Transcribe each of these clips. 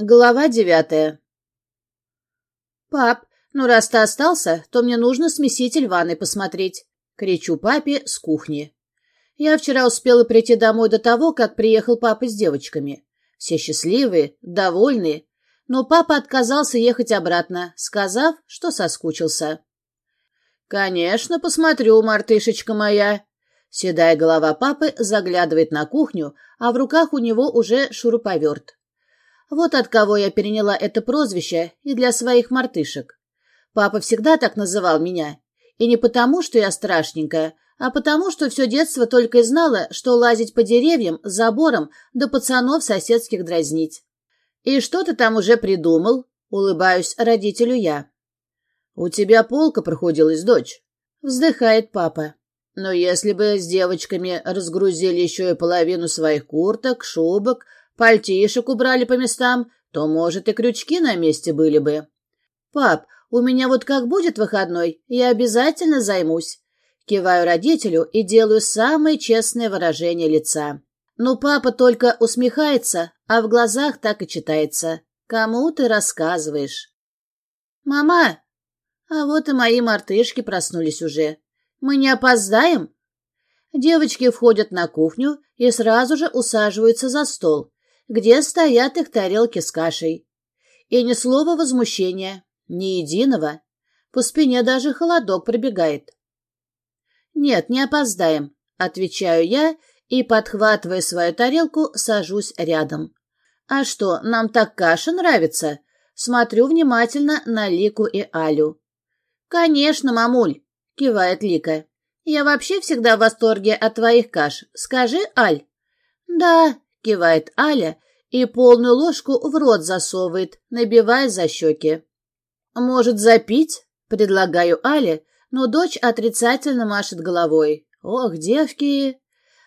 Глава девятая. «Пап, ну раз ты остался, то мне нужно смеситель ванной посмотреть», — кричу папе с кухни. Я вчера успела прийти домой до того, как приехал папа с девочками. Все счастливые, довольные, но папа отказался ехать обратно, сказав, что соскучился. «Конечно, посмотрю, мартышечка моя». Седая голова папы заглядывает на кухню, а в руках у него уже шуруповерт. Вот от кого я переняла это прозвище и для своих мартышек. Папа всегда так называл меня. И не потому, что я страшненькая, а потому, что все детство только и знала, что лазить по деревьям, заборам, да пацанов соседских дразнить. «И что ты там уже придумал?» — улыбаюсь родителю я. «У тебя полка проходилась, дочь?» — вздыхает папа. «Но если бы с девочками разгрузили еще и половину своих курток, шубок, пальтишек убрали по местам, то, может, и крючки на месте были бы. Пап, у меня вот как будет выходной, я обязательно займусь. Киваю родителю и делаю самое честное выражение лица. Но папа только усмехается, а в глазах так и читается. Кому ты рассказываешь? Мама, а вот и мои мартышки проснулись уже. Мы не опоздаем? Девочки входят на кухню и сразу же усаживаются за стол, где стоят их тарелки с кашей. И ни слова возмущения, ни единого. По спине даже холодок пробегает. «Нет, не опоздаем», — отвечаю я и, подхватывая свою тарелку, сажусь рядом. «А что, нам так каша нравится?» Смотрю внимательно на Лику и Алю. «Конечно, мамуль», — кивает Лика. «Я вообще всегда в восторге от твоих каш. Скажи, Аль». «Да», — кивает Аля и полную ложку в рот засовывает, набивая за щеки. «Может, запить?» — предлагаю Але, но дочь отрицательно машет головой. «Ох, девки!»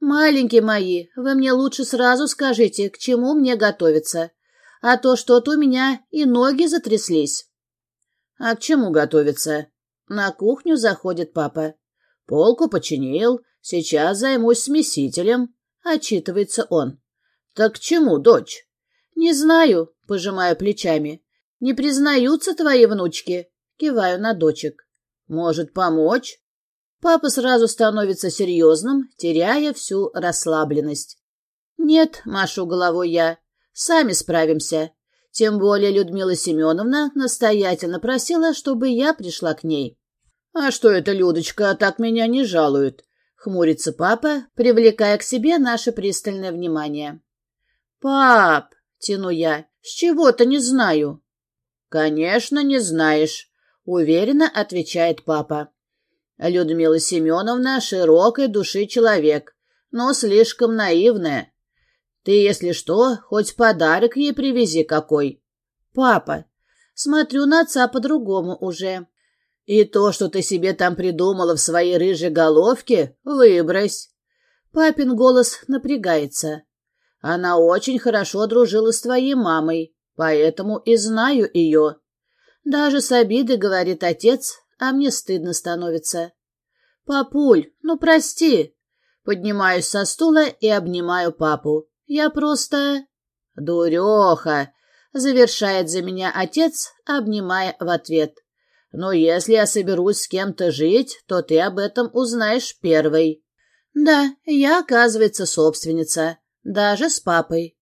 «Маленькие мои, вы мне лучше сразу скажите, к чему мне готовиться, а то что-то у меня и ноги затряслись». «А к чему готовиться?» На кухню заходит папа. «Полку починил, сейчас займусь смесителем», — отчитывается он. «Так к чему, дочь?» «Не знаю», — пожимаю плечами. «Не признаются твои внучки?» Киваю на дочек. «Может, помочь?» Папа сразу становится серьезным, теряя всю расслабленность. «Нет», — машу головой я, — «сами справимся». Тем более Людмила Семеновна настоятельно просила, чтобы я пришла к ней. «А что это, Людочка, так меня не жалует?» — хмурится папа, привлекая к себе наше пристальное внимание. «Пап!» — тяну я. «С чего-то не знаю». «Конечно, не знаешь», — уверенно отвечает папа. Людмила Семеновна широкой души человек, но слишком наивная. Ты, если что, хоть подарок ей привези какой. Папа, смотрю на отца по-другому уже. И то, что ты себе там придумала в своей рыжей головке, выбрось. Папин голос напрягается. Она очень хорошо дружила с твоей мамой, поэтому и знаю ее. Даже с обидой, говорит отец, а мне стыдно становится. Папуль, ну прости. Поднимаюсь со стула и обнимаю папу. Я просто... Дуреха, завершает за меня отец, обнимая в ответ. Но если я соберусь с кем-то жить, то ты об этом узнаешь первой. Да, я, оказывается, собственница. Даже с папой.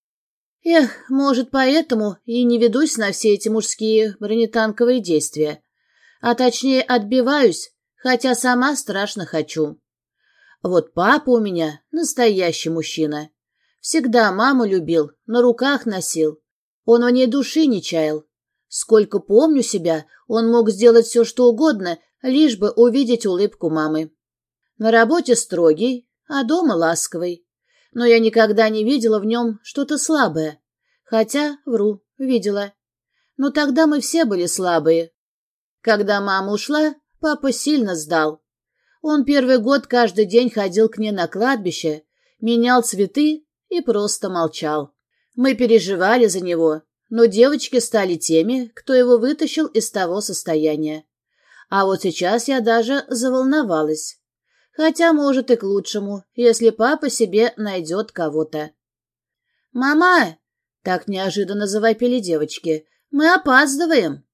Эх, может, поэтому и не ведусь на все эти мужские бронетанковые действия. А точнее, отбиваюсь, хотя сама страшно хочу. Вот папа у меня настоящий мужчина. Всегда маму любил, на руках носил. Он в ней души не чаял. Сколько помню себя, он мог сделать все, что угодно, лишь бы увидеть улыбку мамы. На работе строгий, а дома ласковый но я никогда не видела в нем что-то слабое. Хотя, вру, видела. Но тогда мы все были слабые. Когда мама ушла, папа сильно сдал. Он первый год каждый день ходил к ней на кладбище, менял цветы и просто молчал. Мы переживали за него, но девочки стали теми, кто его вытащил из того состояния. А вот сейчас я даже заволновалась. Хотя, может, и к лучшему, если папа себе найдет кого-то. «Мама!» Так неожиданно завопили девочки. «Мы опаздываем!»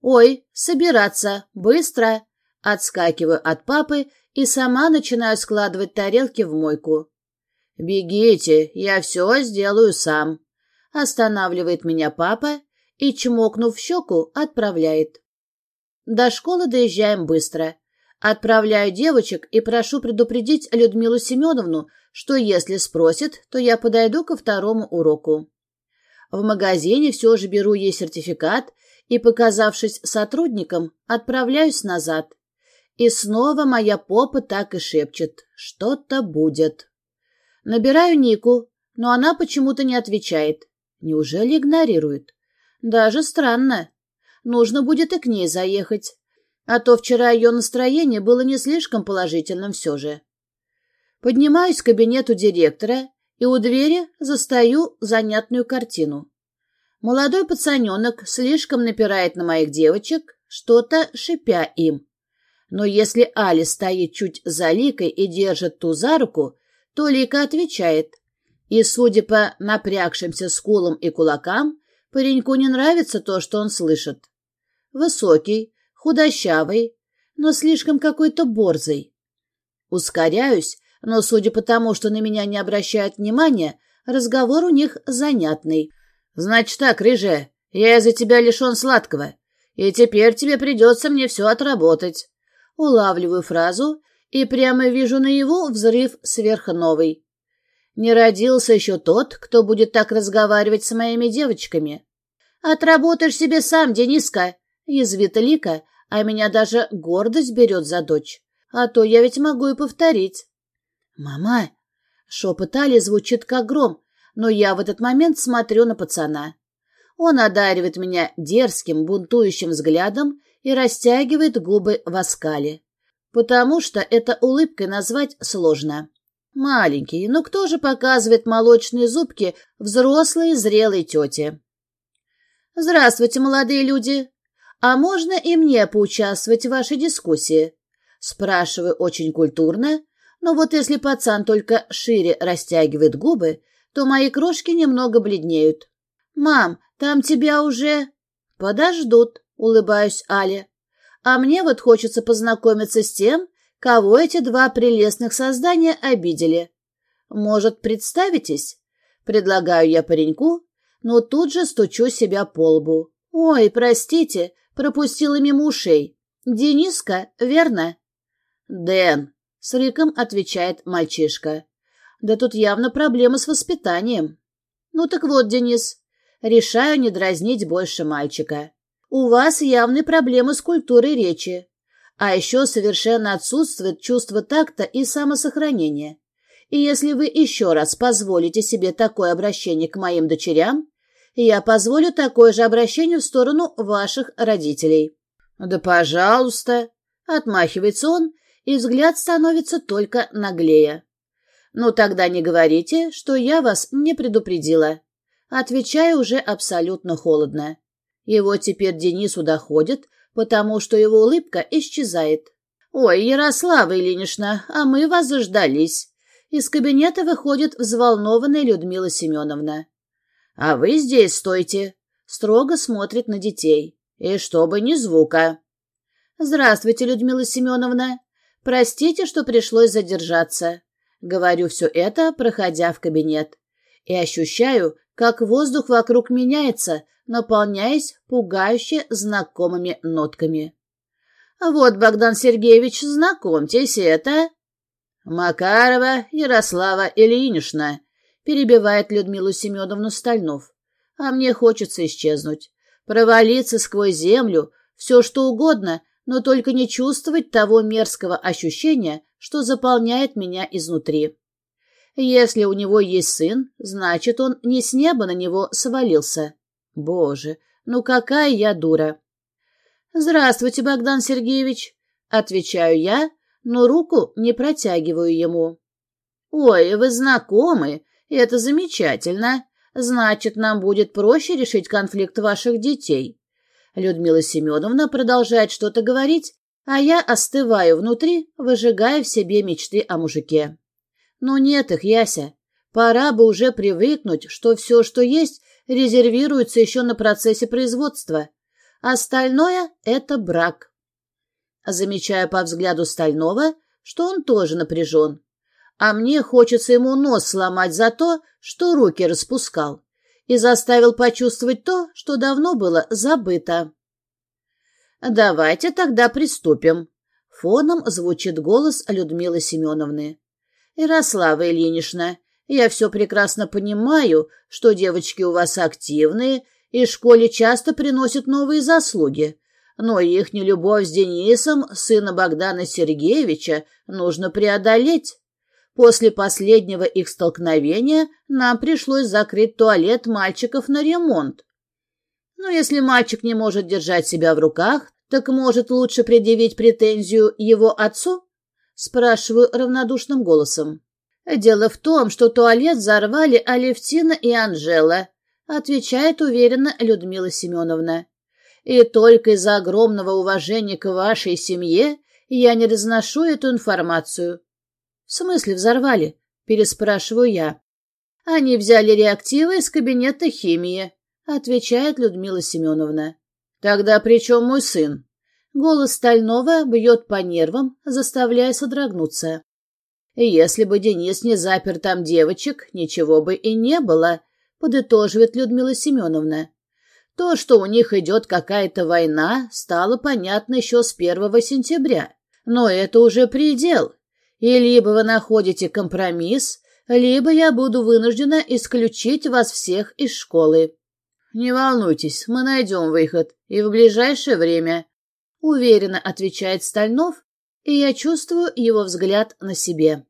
«Ой, собираться! Быстро!» Отскакиваю от папы и сама начинаю складывать тарелки в мойку. «Бегите, я все сделаю сам!» Останавливает меня папа и, чмокнув в щеку, отправляет. До школы доезжаем быстро. Отправляю девочек и прошу предупредить Людмилу Семеновну, что если спросит, то я подойду ко второму уроку. В магазине все же беру ей сертификат и, показавшись сотрудникам, отправляюсь назад. И снова моя попа так и шепчет «что-то будет». Набираю Нику, но она почему-то не отвечает. Неужели игнорирует? Даже странно. Нужно будет и к ней заехать. А то вчера ее настроение было не слишком положительным все же. Поднимаюсь к кабинету директора и у двери застаю занятную картину. Молодой пацаненок слишком напирает на моих девочек, что-то шипя им. Но если Али стоит чуть за Ликой и держит ту за руку, то Лика отвечает. И, судя по напрягшимся скулам и кулакам, пареньку не нравится то, что он слышит. Высокий, худощавый, но слишком какой-то борзый. Ускоряюсь, но, судя по тому, что на меня не обращают внимания, разговор у них занятный. «Значит так, рыжая, я из-за тебя лишен сладкого, и теперь тебе придется мне все отработать». Улавливаю фразу и прямо вижу на его взрыв сверхновый. Не родился еще тот, кто будет так разговаривать с моими девочками. «Отработаешь себе сам, Дениска!» — язвит Лика, а меня даже гордость берет за дочь. А то я ведь могу и повторить. «Мама!» — шепот Али звучит как гром, но я в этот момент смотрю на пацана. Он одаривает меня дерзким, бунтующим взглядом и растягивает губы в оскале. Потому что это улыбкой назвать сложно. Маленький, но кто же показывает молочные зубки взрослой зрелой тете? «Здравствуйте, молодые люди! А можно и мне поучаствовать в вашей дискуссии?» Спрашиваю очень культурно, но вот если пацан только шире растягивает губы, то мои крошки немного бледнеют. «Мам, там тебя уже...» «Подождут», — улыбаюсь Але. «А мне вот хочется познакомиться с тем, кого эти два прелестных создания обидели. Может, представитесь?» Предлагаю я пареньку, но тут же стучу себя по лбу. «Ой, простите, пропустила мимо ушей. Дениска, верно?» «Дэн», — с рыком отвечает мальчишка. «Да тут явно проблемы с воспитанием». «Ну так вот, Денис, решаю не дразнить больше мальчика. У вас явные проблемы с культурой речи, а еще совершенно отсутствует чувство такта и самосохранения. И если вы еще раз позволите себе такое обращение к моим дочерям, я позволю такое же обращение в сторону ваших родителей». «Да пожалуйста», — отмахивается он, и взгляд становится только наглее. «Ну тогда не говорите, что я вас не предупредила». Отвечаю уже абсолютно холодно. Его теперь Денису доходит, потому что его улыбка исчезает. «Ой, Ярослава Ильинична, а мы вас заждались». Из кабинета выходит взволнованная Людмила Семеновна. «А вы здесь стойте», — строго смотрит на детей. «И чтобы ни звука». «Здравствуйте, Людмила Семеновна. Простите, что пришлось задержаться». Говорю все это, проходя в кабинет. И ощущаю, как воздух вокруг меняется, наполняясь пугающе знакомыми нотками. «Вот, Богдан Сергеевич, знакомьтесь, это...» «Макарова Ярослава Ильинична», перебивает Людмилу Семеновну Стальнов. А мне хочется исчезнуть, провалиться сквозь землю, все что угодно, но только не чувствовать того мерзкого ощущения, что заполняет меня изнутри. Если у него есть сын, значит, он не с неба на него свалился. Боже, ну какая я дура! «Здравствуйте, Богдан Сергеевич!» — отвечаю я, но руку не протягиваю ему. «Ой, вы знакомы, это замечательно. Значит, нам будет проще решить конфликт ваших детей. Людмила Семеновна продолжает что-то говорить, а я остываю внутри, выжигая в себе мечты о мужике. Но нет их, Яся. Пора бы уже привыкнуть, что все, что есть, резервируется еще на процессе производства. Остальное — это брак. Замечаю по взгляду Стального, что он тоже напряжен. А мне хочется ему нос сломать за то, что руки распускал, и заставил почувствовать то, что давно было забыто. «Давайте тогда приступим», — фоном звучит голос Людмилы Семеновны. «Ярослава Ильинична, я все прекрасно понимаю, что девочки у вас активные и в школе часто приносят новые заслуги, но их нелюбовь с Денисом, сына Богдана Сергеевича, нужно преодолеть. После последнего их столкновения нам пришлось закрыть туалет мальчиков на ремонт. Но если мальчик не может держать себя в руках, так может лучше предъявить претензию его отцу? Спрашиваю равнодушным голосом. «Дело в том, что туалет взорвали Алевтина и Анжела», отвечает уверенно Людмила Семеновна. «И только из-за огромного уважения к вашей семье я не разношу эту информацию». «В смысле взорвали?» — переспрашиваю я. «Они взяли реактивы из кабинета химии», — отвечает Людмила Семеновна. «Тогда при чем мой сын?» Голос Стального бьет по нервам, заставляя содрогнуться. «Если бы Денис не запер там девочек, ничего бы и не было», — подытоживает Людмила Семеновна. «То, что у них идет какая-то война, стало понятно еще с первого сентября. Но это уже предел. И либо вы находите компромисс, либо я буду вынуждена исключить вас всех из школы». «Не волнуйтесь, мы найдем выход, и в ближайшее время», — уверенно отвечает Стальнов, и я чувствую его взгляд на себе.